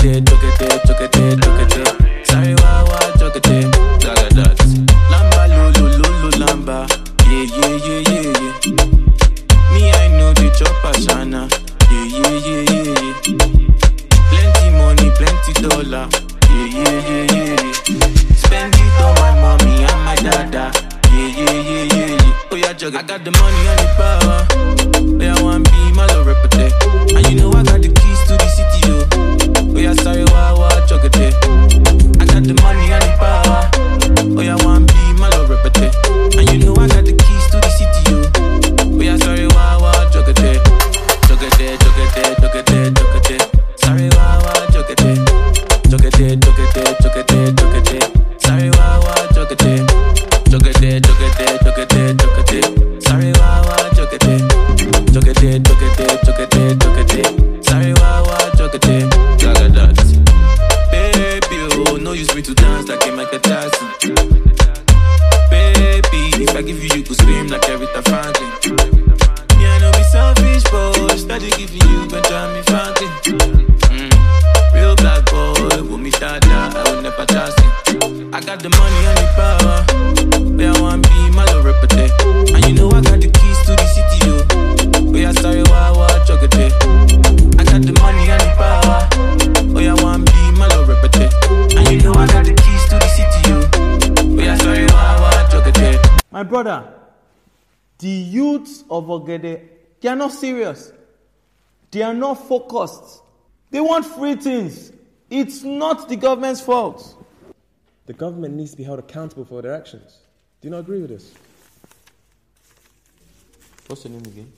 chocolate, chocolate, chocolate, chocolate. Sorry, wah, wah, chocolate, chocolate. Lamba, lulu, lulu, lamba. Yeah, yeah, yeah, yeah, yeah. Me, I know the chopper, Shana. Yeah, yeah, yeah, yeah, yeah. Plenty money, plenty dollar. Yeah, yeah, yeah, yeah, yeah. Spend it on my mommy and my dada. Yeah, yeah, yeah, yeah, yeah. Oh, yeah, juggle. I got the money and the power. Yeah, I want be my love repertoire. And you know I got the could scream like Aretha Franklin. Me, I know be selfish, but steady giving you Benjamin Franklin. Mm. Real black boy, with me dada, I will never trust him. I got the money and the power, where I want be my love reputate. And you know I got the keys to the city, yo. Where I sorry, why, why, chocate. I got the money and the power, where I want be my love reputate. And you know I got the keys to the city, yo. Where I sorry, why, why, chocate. My brother, the youths of Ogede, they are not serious. They are not focused. They want free things. It's not the government's fault. The government needs to be held accountable for their actions. Do you not agree with this? What's your name again?